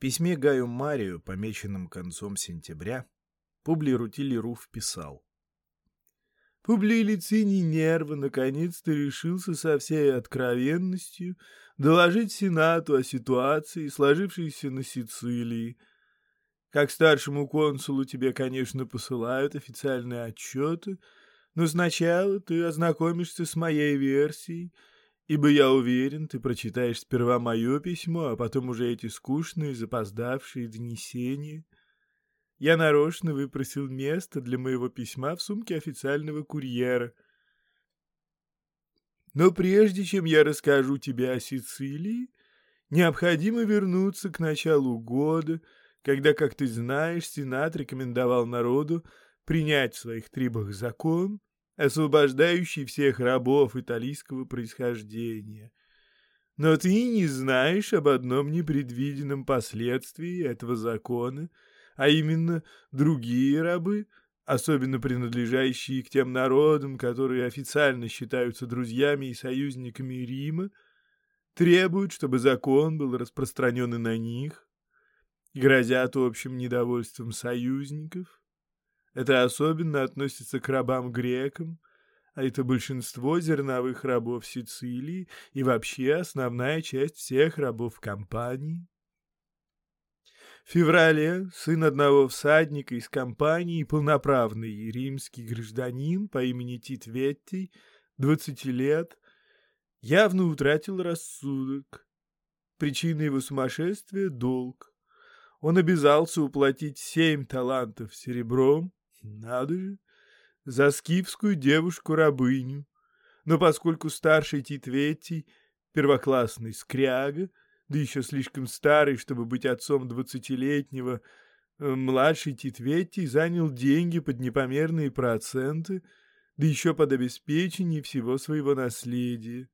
письме Гаю Марию, помеченном концом сентября, Публий Рутилий Руф писал. Публий Лициний Нерва наконец-то решился со всей откровенностью доложить Сенату о ситуации, сложившейся на Сицилии. Как старшему консулу тебе, конечно, посылают официальные отчеты, но сначала ты ознакомишься с моей версией — ибо я уверен, ты прочитаешь сперва мое письмо, а потом уже эти скучные, запоздавшие донесения. Я нарочно выпросил место для моего письма в сумке официального курьера. Но прежде чем я расскажу тебе о Сицилии, необходимо вернуться к началу года, когда, как ты знаешь, Сенат рекомендовал народу принять в своих трибах закон, освобождающий всех рабов италийского происхождения. Но ты не знаешь об одном непредвиденном последствии этого закона, а именно другие рабы, особенно принадлежащие к тем народам, которые официально считаются друзьями и союзниками Рима, требуют, чтобы закон был распространен и на них, грозят общим недовольством союзников, это особенно относится к рабам-грекам, а это большинство зерновых рабов Сицилии и вообще основная часть всех рабов компании. В феврале сын одного всадника из компании, полноправный римский гражданин по имени Тит Ветти, 20 лет, явно утратил рассудок. Причина его сумасшествия — долг. Он обязался уплатить семь талантов серебром, надо же, за скифскую девушку-рабыню. Но поскольку старший Титветий, первоклассный скряга, да еще слишком старый, чтобы быть отцом двадцатилетнего, э, младший Титветий занял деньги под непомерные проценты, да еще под обеспечение всего своего наследия.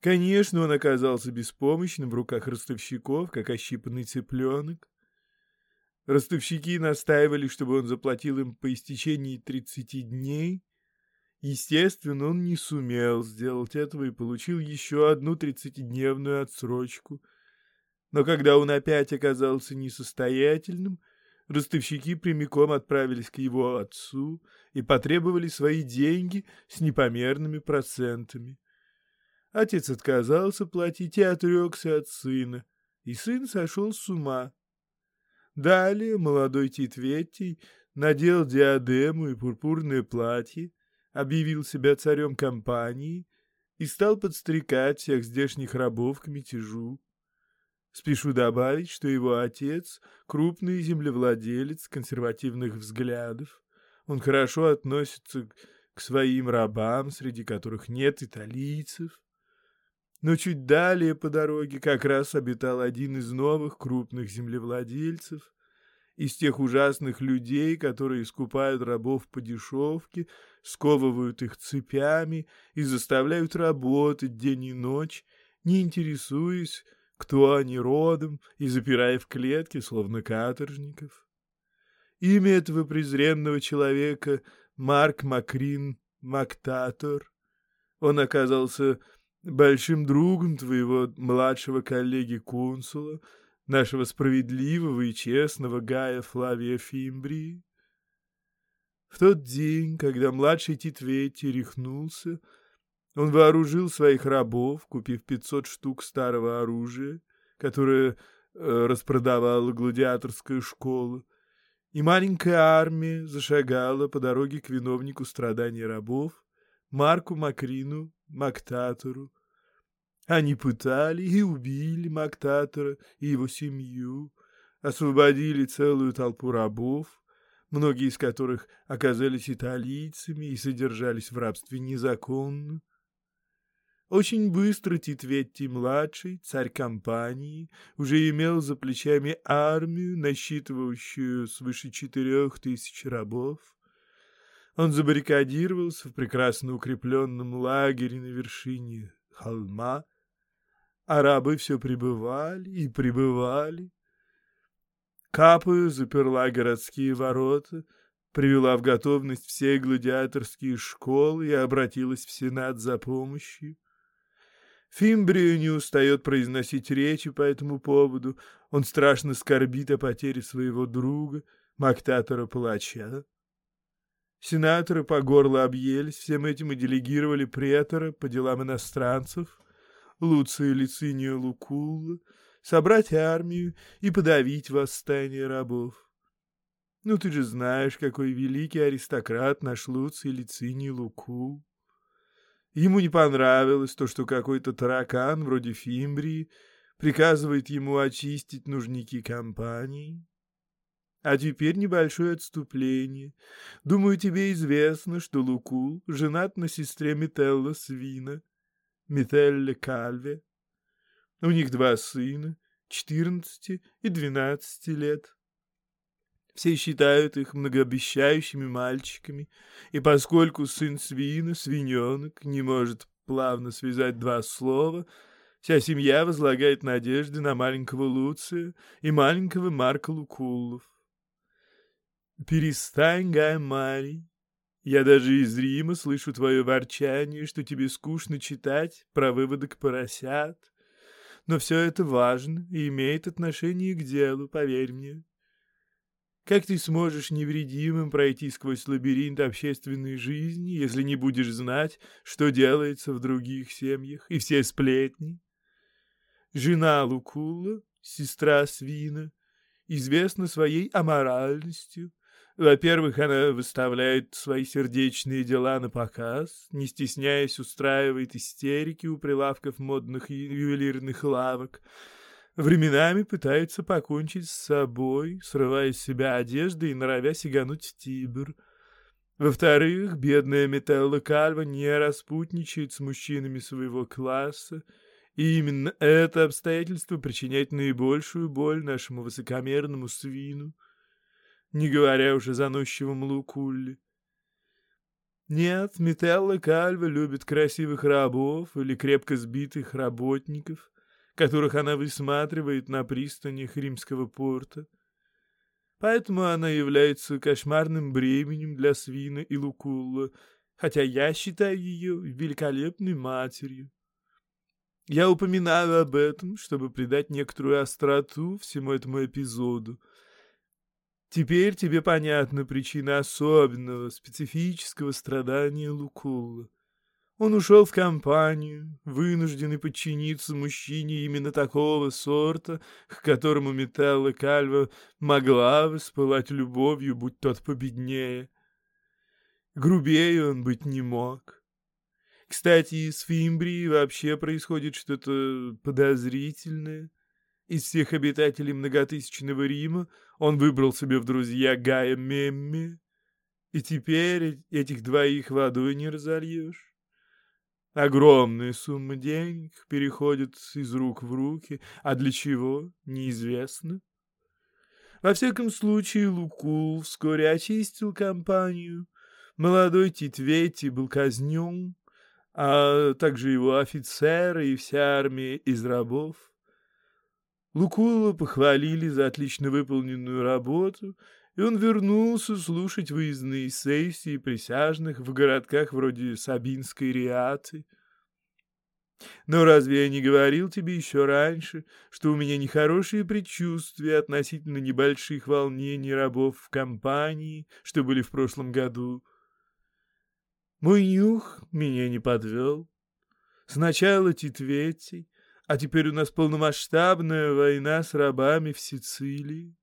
Конечно, он оказался беспомощным в руках ростовщиков, как ощипанный цыпленок. Ростовщики настаивали, чтобы он заплатил им по истечении 30 дней. Естественно, он не сумел сделать этого и получил еще одну тридцатидневную отсрочку. Но когда он опять оказался несостоятельным, ростовщики прямиком отправились к его отцу и потребовали свои деньги с непомерными процентами. Отец отказался платить и отрекся от сына, и сын сошел с ума. Далее молодой Титветий надел диадему и пурпурное платье, объявил себя царем компании и стал подстрекать всех здешних рабов к мятежу. Спешу добавить, что его отец — крупный землевладелец консервативных взглядов. Он хорошо относится к своим рабам, среди которых нет италийцев. Но чуть далее по дороге как раз обитал один из новых крупных землевладельцев, из тех ужасных людей, которые искупают рабов по дешевке, сковывают их цепями и заставляют работать день и ночь, не интересуясь, кто они родом, и запирая в клетке, словно каторжников. Имя этого презренного человека — Марк Макрин Мактатор. Он оказался большим другом твоего младшего коллеги-консула, нашего справедливого и честного Гая Флавия Фимбрии. В тот день, когда младший Титвети рехнулся, он вооружил своих рабов, купив пятьсот штук старого оружия, которое э, распродавала гладиаторская школа, и маленькая армия зашагала по дороге к виновнику страданий рабов, Марку Макрину Мактатору, они пытали и убили Мактатора и его семью, освободили целую толпу рабов, многие из которых оказались италийцами и содержались в рабстве незаконно. Очень быстро Титветти-младший, царь компании, уже имел за плечами армию, насчитывающую свыше четырех тысяч рабов. Он забаррикадировался в прекрасно укрепленном лагере на вершине холма, Арабы все прибывали и прибывали. Капы заперла городские ворота, привела в готовность все гладиаторские школы и обратилась в Сенат за помощью. Фимбрио не устает произносить речи по этому поводу. Он страшно скорбит о потере своего друга, Мактатора Палача. Сенаторы по горло объелись всем этим и делегировали претора по делам иностранцев, Луция Лициния Лукулла, собрать армию и подавить восстание рабов. Ну, ты же знаешь, какой великий аристократ наш Луций Лициний Лукул. Ему не понравилось то, что какой-то таракан вроде Фимбрии приказывает ему очистить нужники компании. А теперь небольшое отступление. Думаю, тебе известно, что Лукул женат на сестре Метелла Свина, Метелле Кальве. У них два сына, четырнадцати и двенадцати лет. Все считают их многообещающими мальчиками, и поскольку сын свина, свиненок, не может плавно связать два слова, вся семья возлагает надежды на маленького Луция и маленького Марка Лукулов. «Перестань, Гай Марий. Я даже из Рима слышу твое ворчание, что тебе скучно читать про выводок поросят. Но все это важно и имеет отношение к делу, поверь мне. Как ты сможешь невредимым пройти сквозь лабиринт общественной жизни, если не будешь знать, что делается в других семьях, и все сплетни? Жена Лукула, сестра Свина, известна своей аморальностью. Во-первых, она выставляет свои сердечные дела на показ, не стесняясь устраивает истерики у прилавков модных ювелирных лавок — Временами пытается покончить с собой, срывая с себя одежды и норовя сигануть Тибр. Во-вторых, бедная Метелла Кальва не распутничает с мужчинами своего класса, и именно это обстоятельство причиняет наибольшую боль нашему высокомерному свину, не говоря уже заносчивому Лукулле. Нет, Метелла Кальва любит красивых рабов или крепко сбитых работников — которых она высматривает на пристанях римского порта. Поэтому она является кошмарным бременем для свина и лукулла, хотя я считаю ее великолепной матерью. Я упоминаю об этом, чтобы придать некоторую остроту всему этому эпизоду. Теперь тебе понятна причина особенного, специфического страдания Лукулла. Он ушел в компанию, вынужденный подчиниться мужчине именно такого сорта, к которому Металла Кальва могла воспылать любовью, будь тот победнее. Грубее он быть не мог. Кстати, с Фимбрией вообще происходит что-то подозрительное. Из всех обитателей многотысячного Рима он выбрал себе в друзья Гая Мемми, и теперь этих двоих водой не разольешь. Огромные суммы денег переходят из рук в руки, а для чего — неизвестно. Во всяком случае, Лукул вскоре очистил компанию. Молодой Титвети был казнен, а также его офицеры и вся армия из рабов. Лукула похвалили за отлично выполненную работу и он вернулся слушать выездные сессии присяжных в городках вроде Сабинской Риаты. Но разве я не говорил тебе еще раньше, что у меня нехорошие предчувствия относительно небольших волнений рабов в компании, что были в прошлом году? Мой нюх меня не подвел. Сначала Титветий, а теперь у нас полномасштабная война с рабами в Сицилии.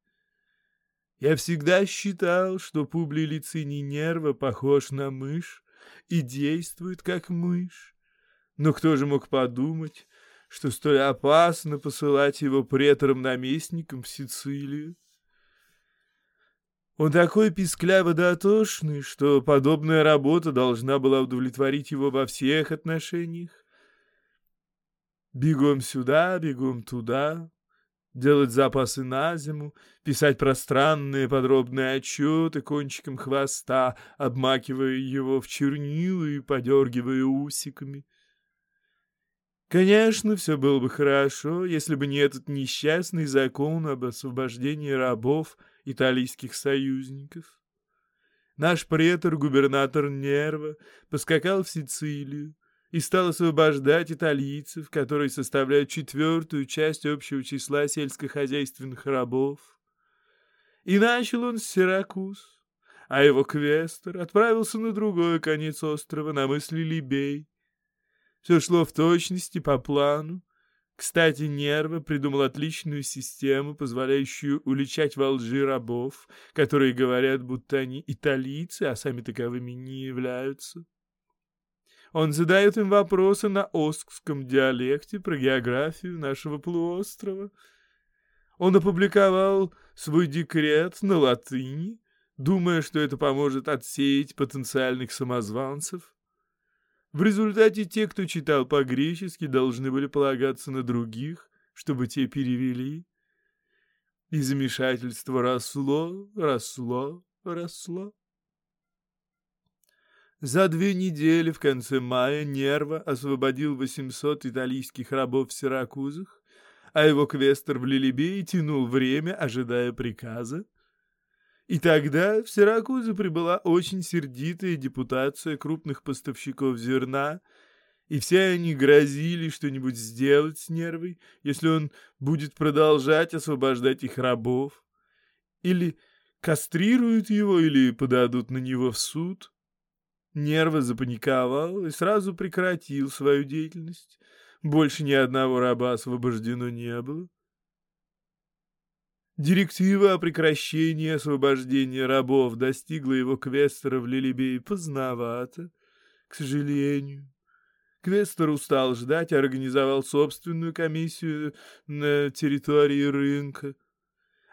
Я всегда считал, что Публий Лициний Нерва похож на мышь и действует как мышь. Но кто же мог подумать, что столь опасно посылать его претором-наместником в Сицилию? Он такой пискляво-дотошный, что подобная работа должна была удовлетворить его во всех отношениях. Бегом сюда, бегом туда, делать запасы на зиму, писать пространные подробные отчеты кончиком хвоста, обмакивая его в чернила и подергивая усиками. Конечно, все было бы хорошо, если бы не этот несчастный закон об освобождении рабов итальянских союзников. Наш претор, губернатор Нерва, поскакал в Сицилию, и стал освобождать италийцев, которые составляют четвертую часть общего числа сельскохозяйственных рабов. И начал он с Сиракуз, а его квестер отправился на другой конец острова, на мысли Либей. Все шло в точности по плану. Кстати, Нерва придумал отличную систему, позволяющую уличать во лжи рабов, которые говорят, будто они италийцы, а сами таковыми не являются. Он задает им вопросы на оскском диалекте про географию нашего полуострова. Он опубликовал свой декрет на латыни, думая, что это поможет отсеять потенциальных самозванцев. В результате те, кто читал по-гречески, должны были полагаться на других, чтобы те перевели. И замешательство росло, росло, росло. За две недели в конце мая Нерва освободил 800 итальянских рабов в Сиракузах, а его квестер в Лилибее тянул время, ожидая приказа. И тогда в Сиракузы прибыла очень сердитая депутация крупных поставщиков зерна, и все они грозили что-нибудь сделать с Нервой, если он будет продолжать освобождать их рабов, или кастрируют его, или подадут на него в суд. Нервы запаниковал и сразу прекратил свою деятельность. Больше ни одного раба освобождено не было. Директива о прекращении освобождения рабов достигла его квестера в Лилибее поздновато, к сожалению. Квестер устал ждать организовал собственную комиссию на территории рынка.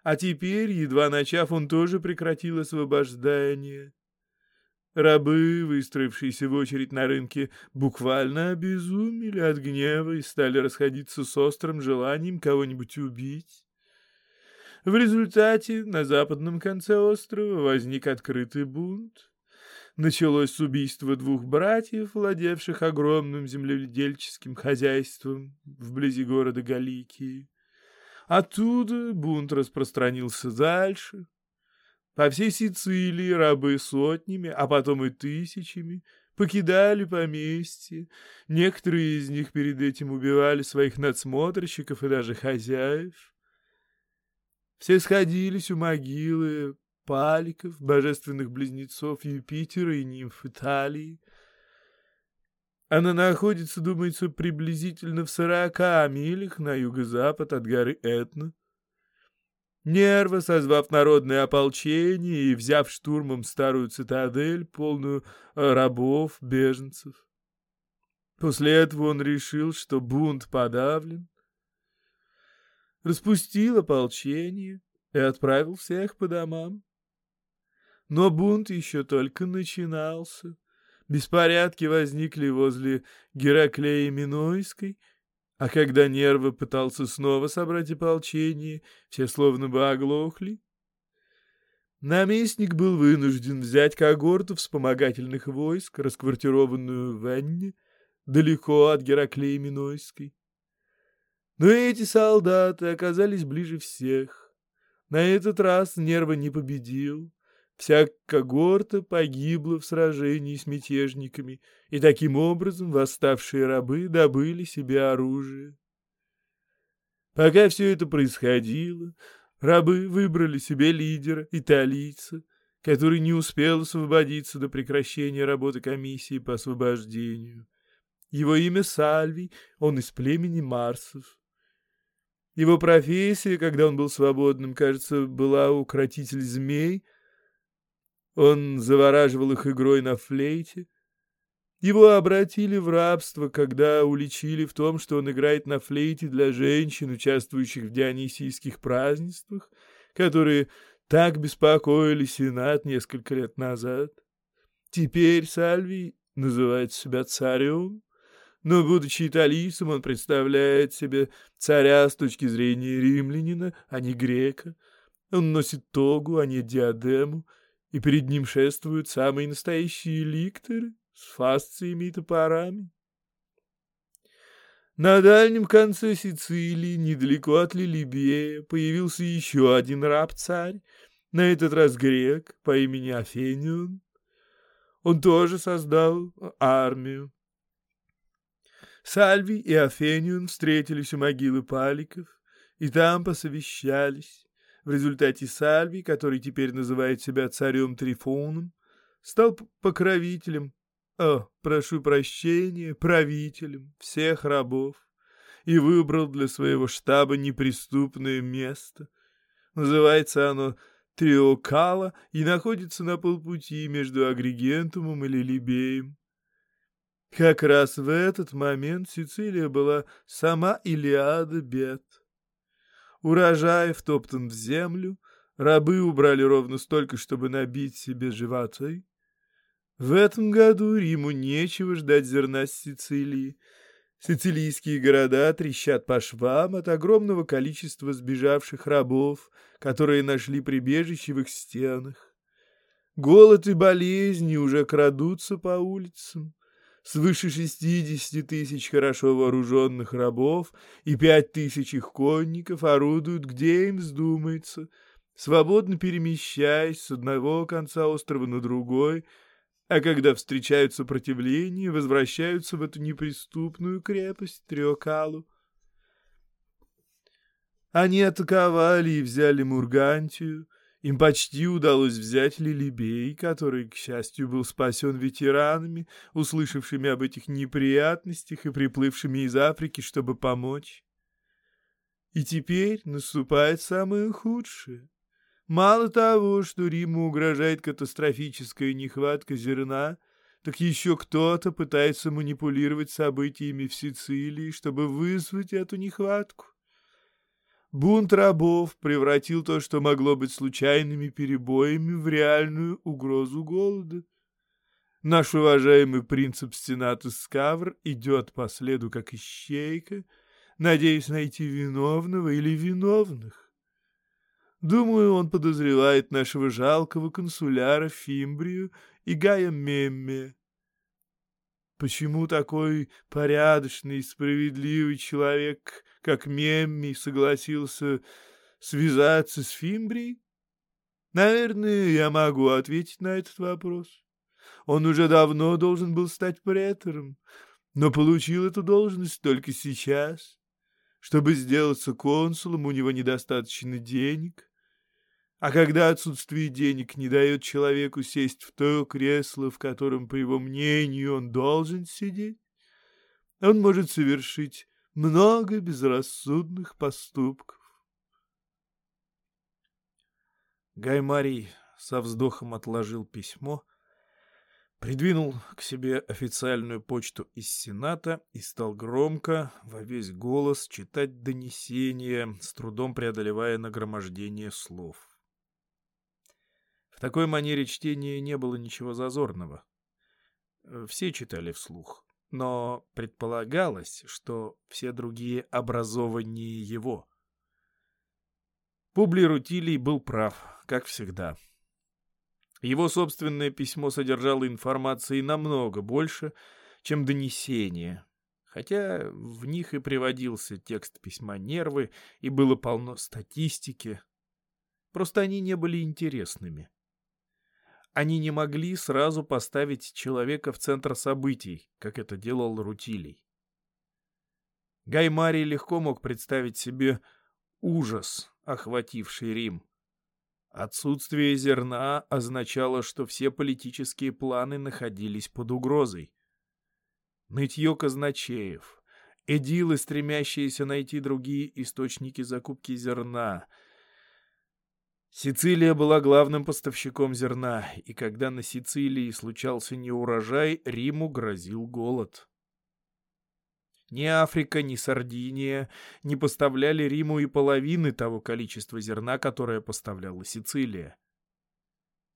А теперь, едва начав, он тоже прекратил освобождение. Рабы, выстроившиеся в очередь на рынке, буквально обезумели от гнева и стали расходиться с острым желанием кого-нибудь убить. В результате на западном конце острова возник открытый бунт. Началось с убийства двух братьев, владевших огромным земледельческим хозяйством вблизи города Галикии. Оттуда бунт распространился дальше, по всей Сицилии рабы сотнями, а потом и тысячами покидали поместье. Некоторые из них перед этим убивали своих надсмотрщиков и даже хозяев. Все сходились у могилы паликов, божественных близнецов Юпитера и нимф Италии. Она находится, думается, приблизительно в сорока милях на юго-запад от горы Этна. Нерва, созвав народное ополчение и взяв штурмом старую цитадель, полную э, рабов, беженцев. После этого он решил, что бунт подавлен, распустил ополчение и отправил всех по домам. Но бунт еще только начинался. Беспорядки возникли возле Гераклеи Минойской — а когда Нерва пытался снова собрать ополчение, все словно бы оглохли. Наместник был вынужден взять когорту вспомогательных войск, расквартированную в Энне, далеко от Гераклеи Минойской. Но эти солдаты оказались ближе всех. На этот раз Нерва не победил. Вся когорта погибла в сражении с мятежниками, и таким образом восставшие рабы добыли себе оружие. Пока все это происходило, рабы выбрали себе лидера, италийца, который не успел освободиться до прекращения работы комиссии по освобождению. Его имя Сальвий, он из племени Марсов. Его профессия, когда он был свободным, кажется, была укротитель змей — он завораживал их игрой на флейте. Его обратили в рабство, когда уличили в том, что он играет на флейте для женщин, участвующих в дионисийских празднествах, которые так беспокоили Сенат несколько лет назад. Теперь Сальвий называет себя царем, но, будучи италийцем, он представляет себе царя с точки зрения римлянина, а не грека. Он носит тогу, а не диадему, и перед ним шествуют самые настоящие ликторы с фасциями и топорами. На дальнем конце Сицилии, недалеко от Лилибея, появился еще один раб-царь, на этот раз грек по имени Афенион. Он тоже создал армию. Сальвий и Афенион встретились у могилы Паликов и там посовещались. В результате Сальвий, который теперь называет себя царем Трифоном, стал покровителем, о, прошу прощения, правителем всех рабов и выбрал для своего штаба неприступное место. Называется оно Триокала и находится на полпути между Агригентумом и Лилибеем. Как раз в этот момент Сицилия была сама Илиада бед. Урожай втоптан в землю, рабы убрали ровно столько, чтобы набить себе животы. В этом году Риму нечего ждать зерна с Сицилии. Сицилийские города трещат по швам от огромного количества сбежавших рабов, которые нашли прибежище в их стенах. Голод и болезни уже крадутся по улицам свыше 60 тысяч хорошо вооруженных рабов и пять тысяч их конников орудуют, где им вздумается, свободно перемещаясь с одного конца острова на другой, а когда встречают сопротивление, возвращаются в эту неприступную крепость Триокалу. Они атаковали и взяли Мургантию, им почти удалось взять Лилибей, который, к счастью, был спасен ветеранами, услышавшими об этих неприятностях и приплывшими из Африки, чтобы помочь. И теперь наступает самое худшее. Мало того, что Риму угрожает катастрофическая нехватка зерна, так еще кто-то пытается манипулировать событиями в Сицилии, чтобы вызвать эту нехватку. Бунт рабов превратил то, что могло быть случайными перебоями, в реальную угрозу голода. Наш уважаемый принцип Сенатус Скавр идет по следу, как ищейка, надеясь найти виновного или виновных. Думаю, он подозревает нашего жалкого консуляра Фимбрию и Гая Мемме. Почему такой порядочный и справедливый человек как Мемми согласился связаться с Фимбрией? Наверное, я могу ответить на этот вопрос. Он уже давно должен был стать претором, но получил эту должность только сейчас. Чтобы сделаться консулом, у него недостаточно денег. А когда отсутствие денег не дает человеку сесть в то кресло, в котором, по его мнению, он должен сидеть, он может совершить много безрассудных поступков. Гаймарий со вздохом отложил письмо, придвинул к себе официальную почту из Сената и стал громко, во весь голос, читать донесение, с трудом преодолевая нагромождение слов. Такой манере чтения не было ничего зазорного. Все читали вслух но предполагалось, что все другие образованнее его. Публий Рутилий был прав, как всегда. Его собственное письмо содержало информации намного больше, чем донесение, хотя в них и приводился текст письма «Нервы» и было полно статистики. Просто они не были интересными они не могли сразу поставить человека в центр событий, как это делал Рутилий. Гаймарий легко мог представить себе ужас, охвативший Рим. Отсутствие зерна означало, что все политические планы находились под угрозой. Нытье казначеев, эдилы, стремящиеся найти другие источники закупки зерна — Сицилия была главным поставщиком зерна, и когда на Сицилии случался неурожай, Риму грозил голод. Ни Африка, ни Сардиния не поставляли Риму и половины того количества зерна, которое поставляла Сицилия.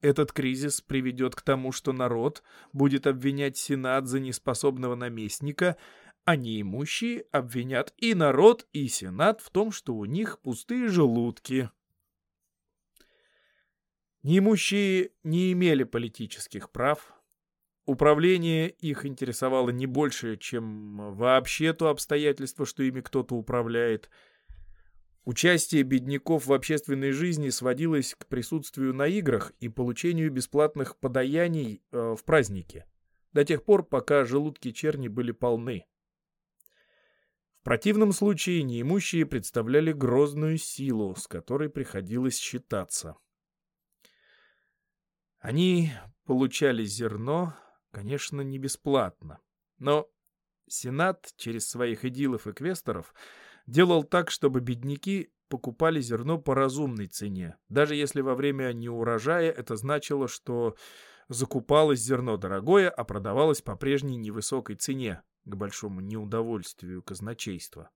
Этот кризис приведет к тому, что народ будет обвинять Сенат за неспособного наместника, а неимущие обвинят и народ, и Сенат в том, что у них пустые желудки. Неимущие не имели политических прав. Управление их интересовало не больше, чем вообще то обстоятельство, что ими кто-то управляет. Участие бедняков в общественной жизни сводилось к присутствию на играх и получению бесплатных подаяний э, в празднике, до тех пор, пока желудки черни были полны. противном случае неимущие представляли грозную силу, с которой приходилось считаться. Они получали зерно, конечно, не бесплатно, но Сенат через своих идилов и квесторов делал так, чтобы бедняки покупали зерно по разумной цене, даже если во время неурожая это значило, что закупалось зерно дорогое, а продавалось по прежней невысокой цене, к большому неудовольствию казначейства.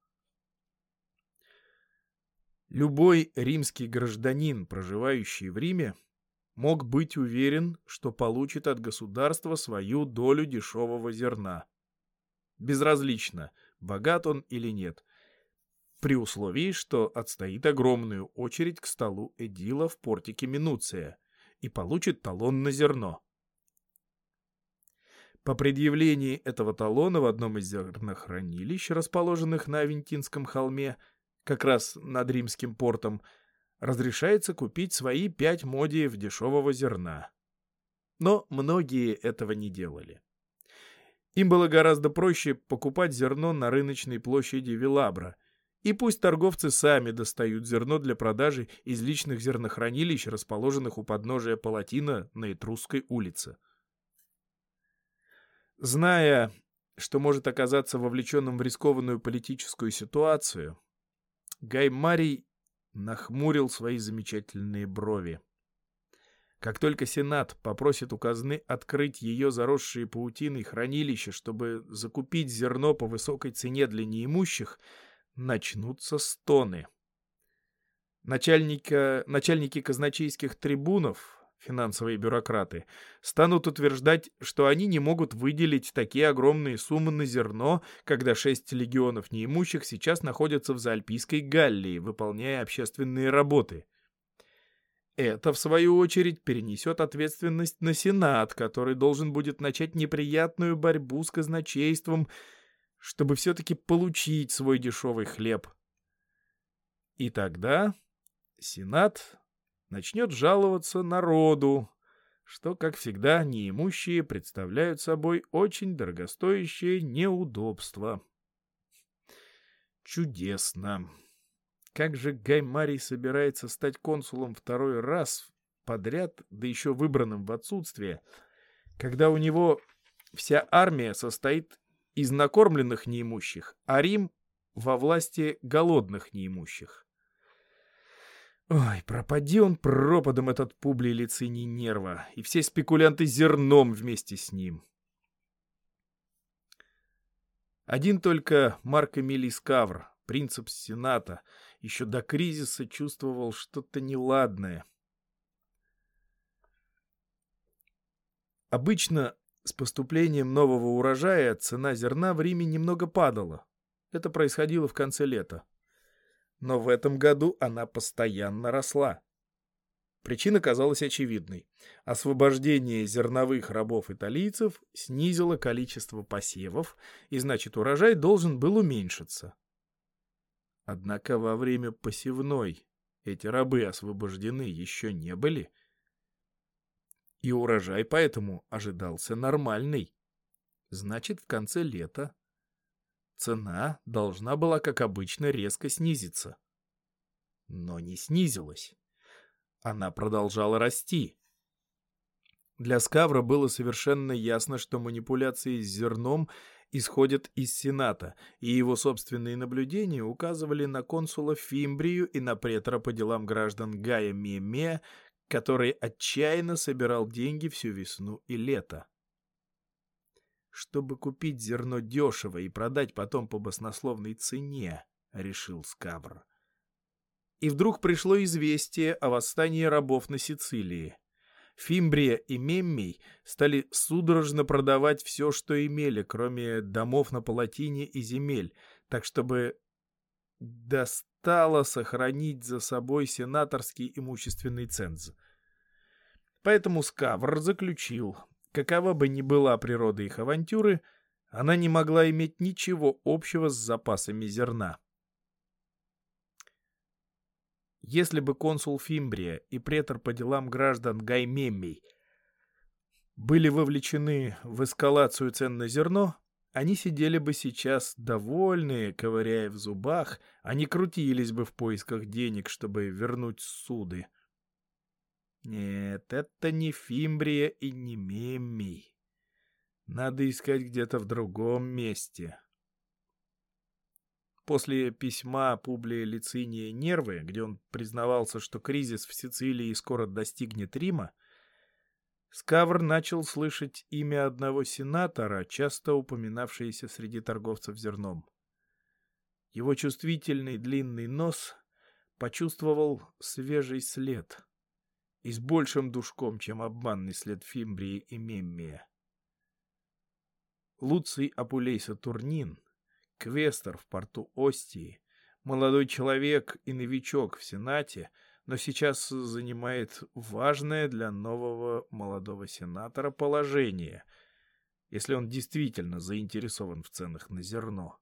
Любой римский гражданин, проживающий в Риме, мог быть уверен, что получит от государства свою долю дешевого зерна. Безразлично, богат он или нет, при условии, что отстоит огромную очередь к столу Эдила в портике Минуция и получит талон на зерно. По предъявлении этого талона в одном из зернохранилищ, расположенных на Авентинском холме, как раз над римским портом, разрешается купить свои пять модиев дешевого зерна. Но многие этого не делали. Им было гораздо проще покупать зерно на рыночной площади Вилабра, и пусть торговцы сами достают зерно для продажи из личных зернохранилищ, расположенных у подножия Палатина на Этрусской улице. Зная, что может оказаться вовлеченным в рискованную политическую ситуацию, Гай Марий нахмурил свои замечательные брови. Как только Сенат попросит у казны открыть ее заросшие паутиной хранилища, чтобы закупить зерно по высокой цене для неимущих, начнутся стоны. Начальника, начальники казначейских трибунов, финансовые бюрократы, станут утверждать, что они не могут выделить такие огромные суммы на зерно, когда шесть легионов неимущих сейчас находятся в Заальпийской Галлии, выполняя общественные работы. Это, в свою очередь, перенесет ответственность на Сенат, который должен будет начать неприятную борьбу с казначейством, чтобы все-таки получить свой дешевый хлеб. И тогда Сенат начнет жаловаться народу, что, как всегда, неимущие представляют собой очень дорогостоящее неудобство. Чудесно. Как же Гай Марий собирается стать консулом второй раз подряд, да еще выбранным в отсутствие, когда у него вся армия состоит из накормленных неимущих, а Рим во власти голодных неимущих? Ой, пропади он пропадом, этот Публий Лициний Нерва, и все спекулянты зерном вместе с ним. Один только Марк Эмилий Скавр, принцип Сената, еще до кризиса чувствовал что-то неладное. Обычно с поступлением нового урожая цена зерна в Риме немного падала. Это происходило в конце лета но в этом году она постоянно росла. Причина казалась очевидной. Освобождение зерновых рабов-италийцев снизило количество посевов, и значит урожай должен был уменьшиться. Однако во время посевной эти рабы освобождены еще не были, и урожай поэтому ожидался нормальный. Значит, в конце лета цена должна была, как обычно, резко снизиться. Но не снизилась. Она продолжала расти. Для Скавра было совершенно ясно, что манипуляции с зерном исходят из Сената, и его собственные наблюдения указывали на консула Фимбрию и на претора по делам граждан Гая Меме, который отчаянно собирал деньги всю весну и лето чтобы купить зерно дешево и продать потом по баснословной цене, — решил Скабр. И вдруг пришло известие о восстании рабов на Сицилии. Фимбрия и Меммий стали судорожно продавать все, что имели, кроме домов на Палатине и земель, так чтобы достало сохранить за собой сенаторский имущественный ценз. Поэтому Скавр заключил, Какова бы ни была природа их авантюры, она не могла иметь ничего общего с запасами зерна. Если бы консул Фимбрия и претор по делам граждан Гаймеммий были вовлечены в эскалацию цен на зерно, они сидели бы сейчас довольные, ковыряя в зубах, они крутились бы в поисках денег, чтобы вернуть суды. Нет, это не Фимбрия и не Меммий. Надо искать где-то в другом месте. После письма Публия Лициния Нервы, где он признавался, что кризис в Сицилии скоро достигнет Рима, Скавр начал слышать имя одного сенатора, часто упоминавшееся среди торговцев зерном. Его чувствительный длинный нос почувствовал свежий след и с большим душком, чем обманный след Фимбрии и Меммия. Луций Апулейса Турнин, квестер в порту Остии, молодой человек и новичок в Сенате — но сейчас занимает важное для нового молодого сенатора положение, если он действительно заинтересован в ценах на зерно.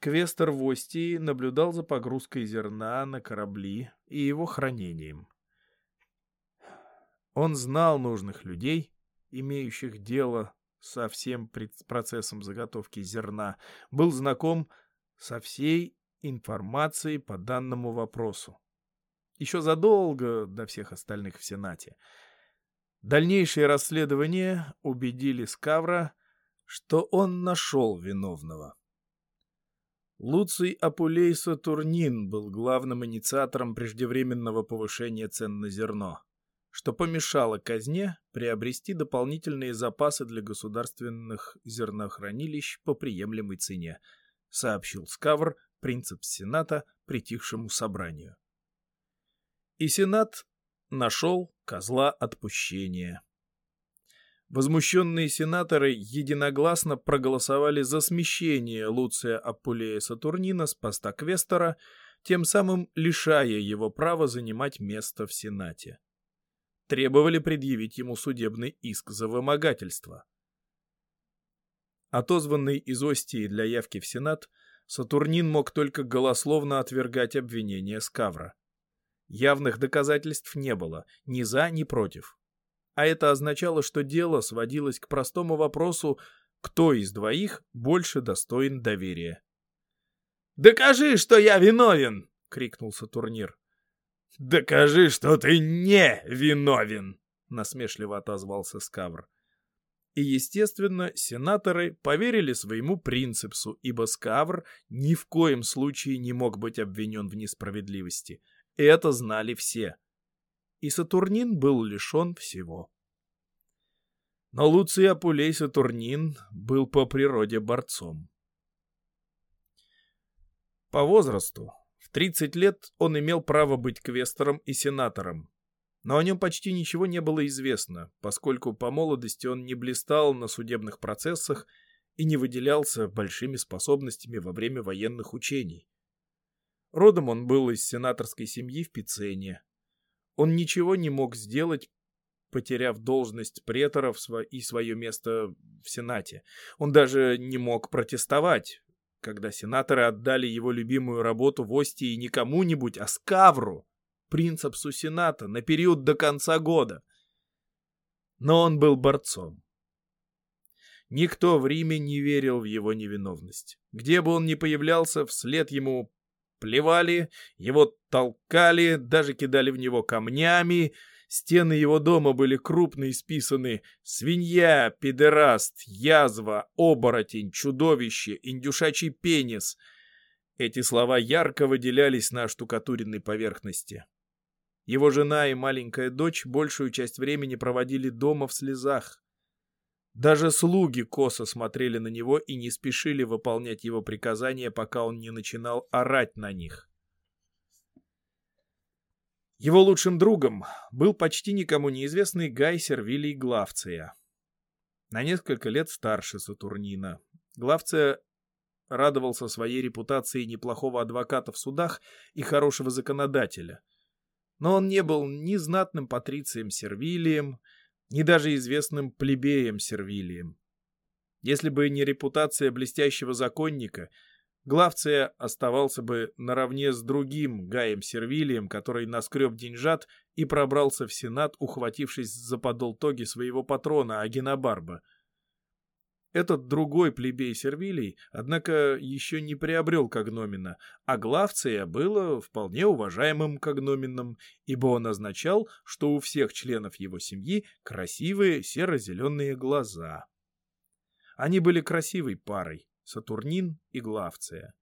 Квестер в Остии наблюдал за погрузкой зерна на корабли и его хранением. Он знал нужных людей, имеющих дело со всем процессом заготовки зерна, был знаком со всей информации по данному вопросу. Еще задолго до всех остальных в Сенате. Дальнейшие расследования убедили Скавра, что он нашел виновного. Луций Апулей Сатурнин был главным инициатором преждевременного повышения цен на зерно, что помешало казне приобрести дополнительные запасы для государственных зернохранилищ по приемлемой цене, сообщил Скавр принцип Сената притихшему собранию. И Сенат нашел козла отпущения. Возмущенные сенаторы единогласно проголосовали за смещение Луция Аппулея Сатурнина с поста квестора, тем самым лишая его права занимать место в Сенате. Требовали предъявить ему судебный иск за вымогательство. Отозванный из Остии для явки в Сенат, Сатурнин мог только голословно отвергать обвинения Скавра. Явных доказательств не было, ни за, ни против. А это означало, что дело сводилось к простому вопросу, кто из двоих больше достоин доверия. «Докажи, что я виновен!» — крикнул Сатурнир. «Докажи, что ты не виновен!» — насмешливо отозвался Скавр. И, естественно, сенаторы поверили своему принципсу, ибо Скавр ни в коем случае не мог быть обвинен в несправедливости. Это знали все. И Сатурнин был лишен всего. Но Луций Апулей Сатурнин был по природе борцом. По возрасту, в 30 лет он имел право быть квестором и сенатором, но о нем почти ничего не было известно, поскольку по молодости он не блистал на судебных процессах и не выделялся большими способностями во время военных учений. Родом он был из сенаторской семьи в Пицене. Он ничего не мог сделать, потеряв должность претора и свое место в Сенате. Он даже не мог протестовать, когда сенаторы отдали его любимую работу в Остии не кому-нибудь, а Скавру, принципсу Сената на период до конца года. Но он был борцом. Никто в Риме не верил в его невиновность. Где бы он ни появлялся, вслед ему плевали, его толкали, даже кидали в него камнями. Стены его дома были крупно исписаны «Свинья», «Педераст», «Язва», «Оборотень», «Чудовище», «Индюшачий пенис». Эти слова ярко выделялись на штукатуренной поверхности. Его жена и маленькая дочь большую часть времени проводили дома в слезах. Даже слуги косо смотрели на него и не спешили выполнять его приказания, пока он не начинал орать на них. Его лучшим другом был почти никому неизвестный Гай Сервилий Главция. На несколько лет старше Сатурнина. Главция радовался своей репутации неплохого адвоката в судах и хорошего законодателя – но он не был ни знатным патрицием Сервилием, ни даже известным плебеем Сервилием. Если бы не репутация блестящего законника, Главция оставался бы наравне с другим Гаем Сервилием, который наскреб деньжат и пробрался в Сенат, ухватившись за подол тоги своего патрона Агенобарба. Этот другой плебей Сервилий, однако, еще не приобрел когномина, а Главция было вполне уважаемым когноменом, ибо он означал, что у всех членов его семьи красивые серо-зеленые глаза. Они были красивой парой, Сатурнин и Главция.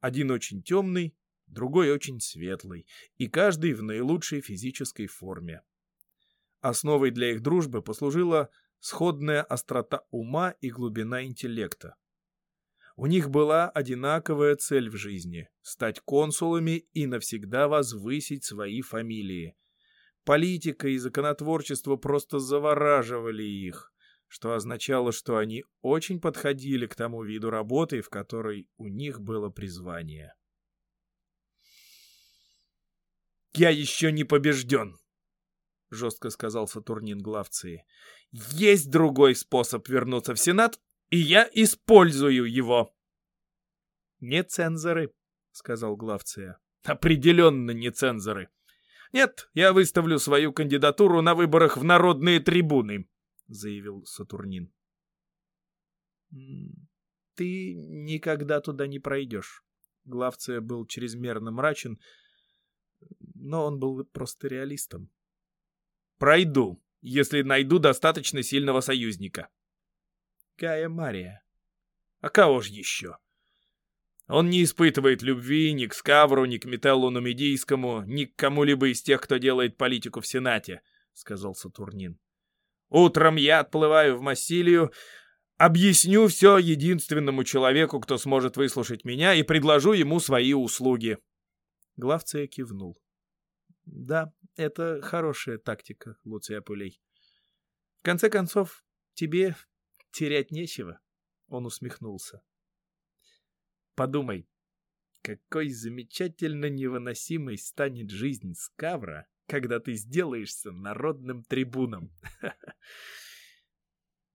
Один очень темный, другой очень светлый, и каждый в наилучшей физической форме. Основой для их дружбы послужила сходная острота ума и глубина интеллекта. У них была одинаковая цель в жизни – стать консулами и навсегда возвысить свои фамилии. Политика и законотворчество просто завораживали их, что означало, что они очень подходили к тому виду работы, в которой у них было призвание. «Я еще не побежден!» — жестко сказал Сатурнин главции. «Есть другой способ вернуться в Сенат, и я использую его!» «Не цензоры», — сказал главция. «Определенно не цензоры. Нет, я выставлю свою кандидатуру на выборах в народные трибуны», — заявил Сатурнин. «Ты никогда туда не пройдешь». Главция был чрезмерно мрачен, но он был просто реалистом. Пройду, если найду достаточно сильного союзника. Кая Мария. А кого ж еще? Он не испытывает любви ни к Скавру, ни к Метеллу Нумидийскому, ни к кому-либо из тех, кто делает политику в Сенате, — сказал Сатурнин. Утром я отплываю в Массилию, объясню все единственному человеку, кто сможет выслушать меня, и предложу ему свои услуги. Главция кивнул. Да, это хорошая тактика, Луций Апулей. В конце концов, тебе терять нечего. Он усмехнулся. Подумай, какой замечательно невыносимой станет жизнь Скавра, когда ты сделаешься народным трибуном.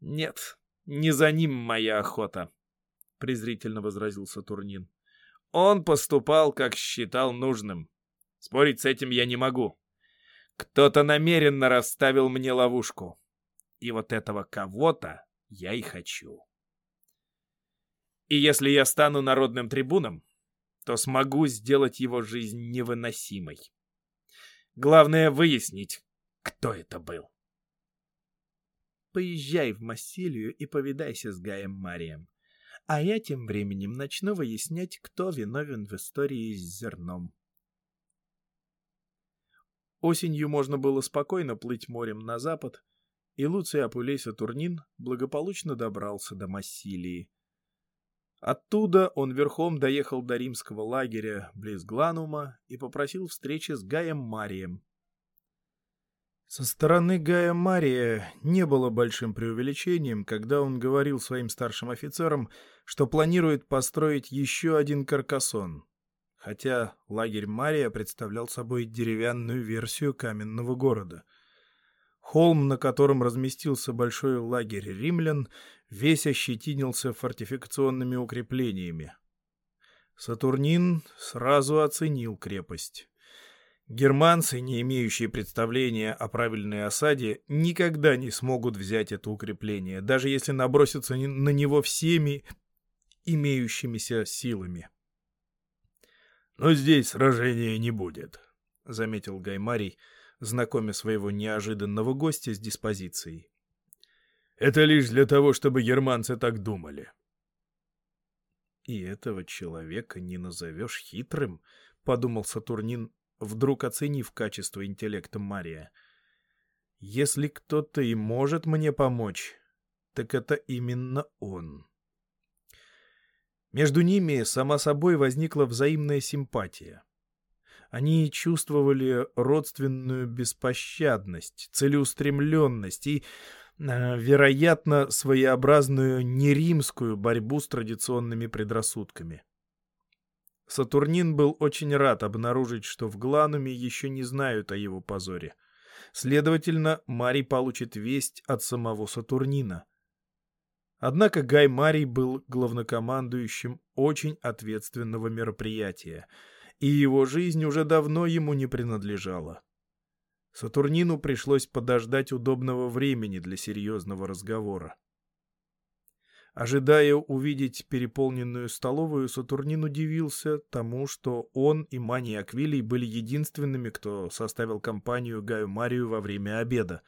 Нет, не за ним моя охота, презрительно возразил Сатурнин. Он поступал, как считал нужным. Спорить с этим я не могу. Кто-то намеренно расставил мне ловушку. И вот этого кого-то я и хочу. И если я стану народным трибуном, то смогу сделать его жизнь невыносимой. Главное выяснить, кто это был. Поезжай в Массилию и повидайся с Гаем Марием. А я тем временем начну выяснять, кто виновен в истории с зерном. Осенью можно было спокойно плыть морем на запад, и Луций Апулей Сатурнин благополучно добрался до Массилии. Оттуда он верхом доехал до римского лагеря близ Гланума и попросил встречи с Гаем Марием. Со стороны Гая Мария не было большим преувеличением, когда он говорил своим старшим офицерам, что планирует построить еще один каркасон хотя лагерь Мария представлял собой деревянную версию каменного города. Холм, на котором разместился большой лагерь римлян, весь ощетинился фортификационными укреплениями. Сатурнин сразу оценил крепость. Германцы, не имеющие представления о правильной осаде, никогда не смогут взять это укрепление, даже если набросятся на него всеми имеющимися силами. Но здесь сражения не будет, — заметил Гаймарий, знакомя своего неожиданного гостя с диспозицией. Это лишь для того, чтобы германцы так думали. И этого человека не назовешь хитрым, — подумал Сатурнин, вдруг оценив качество интеллекта Мария. Если кто-то и может мне помочь, так это именно он. Между ними, само собой, возникла взаимная симпатия. Они чувствовали родственную беспощадность, целеустремленность и, э, вероятно, своеобразную неримскую борьбу с традиционными предрассудками. Сатурнин был очень рад обнаружить, что в Глануме еще не знают о его позоре. Следовательно, Марий получит весть от самого Сатурнина — Однако Гай Марий был главнокомандующим очень ответственного мероприятия, и его жизнь уже давно ему не принадлежала. Сатурнину пришлось подождать удобного времени для серьезного разговора. Ожидая увидеть переполненную столовую, Сатурнин удивился тому, что он и Мани Аквилий были единственными, кто составил компанию Гаю Марию во время обеда.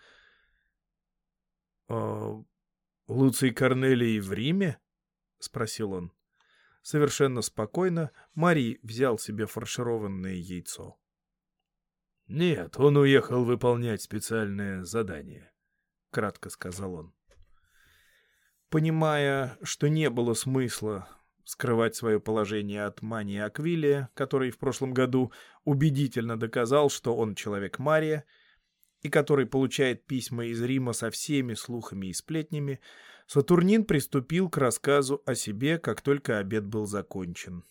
«А Луций Корнелий в Риме?» — спросил он. Совершенно спокойно Марий взял себе фаршированное яйцо. «Нет, он уехал выполнять специальное задание», — кратко сказал он. Понимая, что не было смысла скрывать свое положение от Мани Аквилия, который в прошлом году убедительно доказал, что он человек Мария, и который получает письма из Рима со всеми слухами и сплетнями, Сатурнин приступил к рассказу о себе, как только обед был закончен.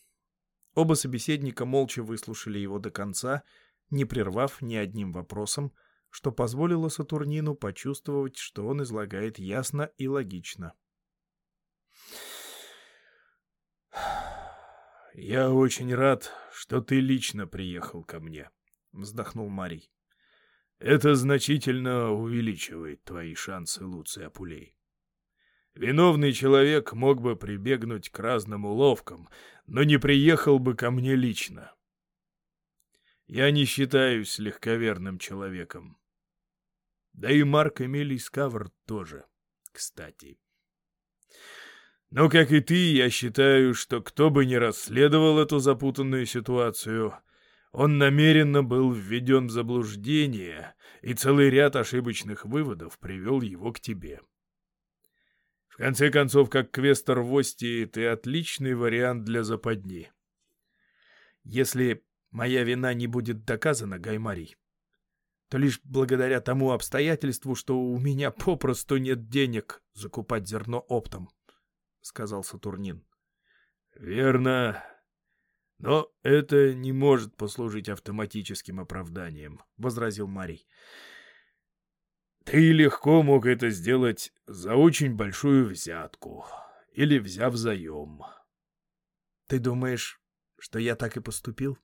Оба собеседника молча выслушали его до конца, не прервав ни одним вопросом, что позволило Сатурнину почувствовать, что он излагает ясно и логично. «Я очень рад, что ты лично приехал ко мне», — вздохнул Марий. «Это значительно увеличивает твои шансы, Луций Апулей. Виновный человек мог бы прибегнуть к разным уловкам, но не приехал бы ко мне лично. Я не считаюсь легковерным человеком. Да и Марк Эмилий Скавр тоже, кстати. Но, как и ты, я считаю, что кто бы ни расследовал эту запутанную ситуацию, он намеренно был введен в заблуждение, и целый ряд ошибочных выводов привел его к тебе. В конце концов, как квестер в Ости, ты отличный вариант для западни. Если моя вина не будет доказана, Гаймарий, то лишь благодаря тому обстоятельству, что у меня попросту нет денег закупать зерно оптом сказал Сатурнин. Верно. Но это не может послужить автоматическим оправданием, возразил Марий. Ты легко мог это сделать за очень большую взятку или взяв заем. Ты думаешь, что я так и поступил?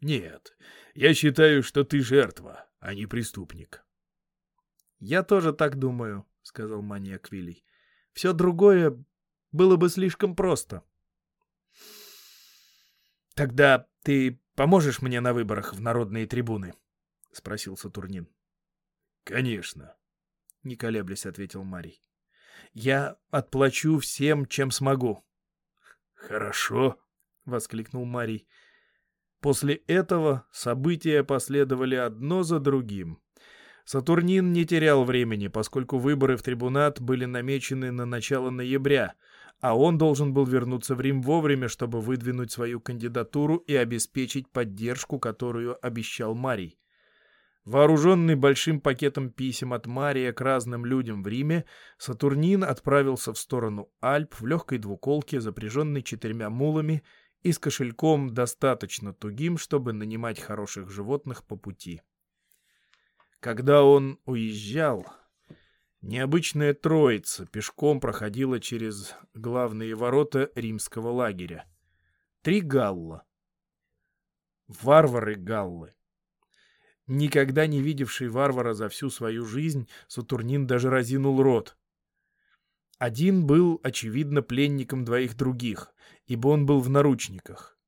Нет, я считаю, что ты жертва, а не преступник. Я тоже так думаю, сказал маньяк Вилли. Все другое было бы слишком просто. «Тогда ты поможешь мне на выборах в народные трибуны?» — спросил Сатурнин. «Конечно», — не колеблясь ответил Марий. «Я отплачу всем, чем смогу». «Хорошо», — воскликнул Марий. После этого события последовали одно за другим. Сатурнин не терял времени, поскольку выборы в трибунат были намечены на начало ноября, а он должен был вернуться в Рим вовремя, чтобы выдвинуть свою кандидатуру и обеспечить поддержку, которую обещал Марий. Вооруженный большим пакетом писем от Мария к разным людям в Риме, Сатурнин отправился в сторону Альп в легкой двуколке, запряженной четырьмя мулами и с кошельком достаточно тугим, чтобы нанимать хороших животных по пути. Когда он уезжал, необычная троица пешком проходила через главные ворота римского лагеря. Три галла. Варвары-галлы. Никогда не видевший варвара за всю свою жизнь, Сатурнин даже разинул рот. Один был, очевидно, пленником двоих других, ибо он был в наручниках.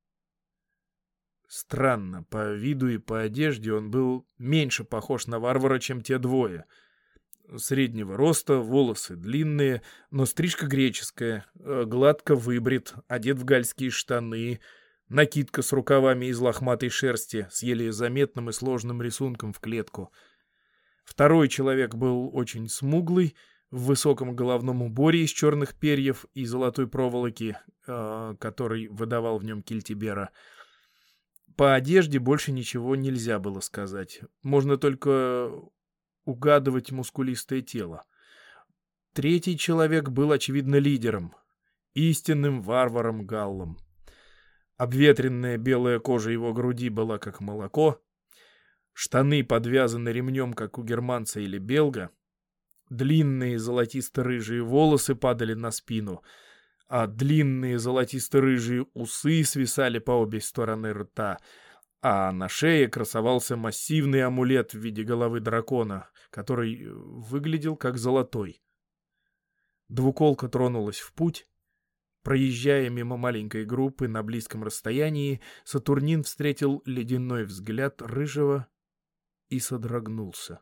Странно, по виду и по одежде он был меньше похож на варвара, чем те двое. Среднего роста, волосы длинные, но стрижка греческая, э, гладко выбрит, одет в гальские штаны, накидка с рукавами из лохматой шерсти с еле заметным и сложным рисунком в клетку. Второй человек был очень смуглый, в высоком головном уборе из черных перьев и золотой проволоки, э, который выдавал в нем кельтибера — по одежде больше ничего нельзя было сказать. Можно только угадывать мускулистое тело. Третий человек был, очевидно, лидером, истинным варваром-галлом. Обветренная белая кожа его груди была как молоко, штаны подвязаны ремнем, как у германца или белга, длинные золотисто-рыжие волосы падали на спину — а длинные золотисто-рыжие усы свисали по обе стороны рта, а на шее красовался массивный амулет в виде головы дракона, который выглядел как золотой. Двуколка тронулась в путь. Проезжая мимо маленькой группы на близком расстоянии, Сатурнин встретил ледяной взгляд рыжего и содрогнулся.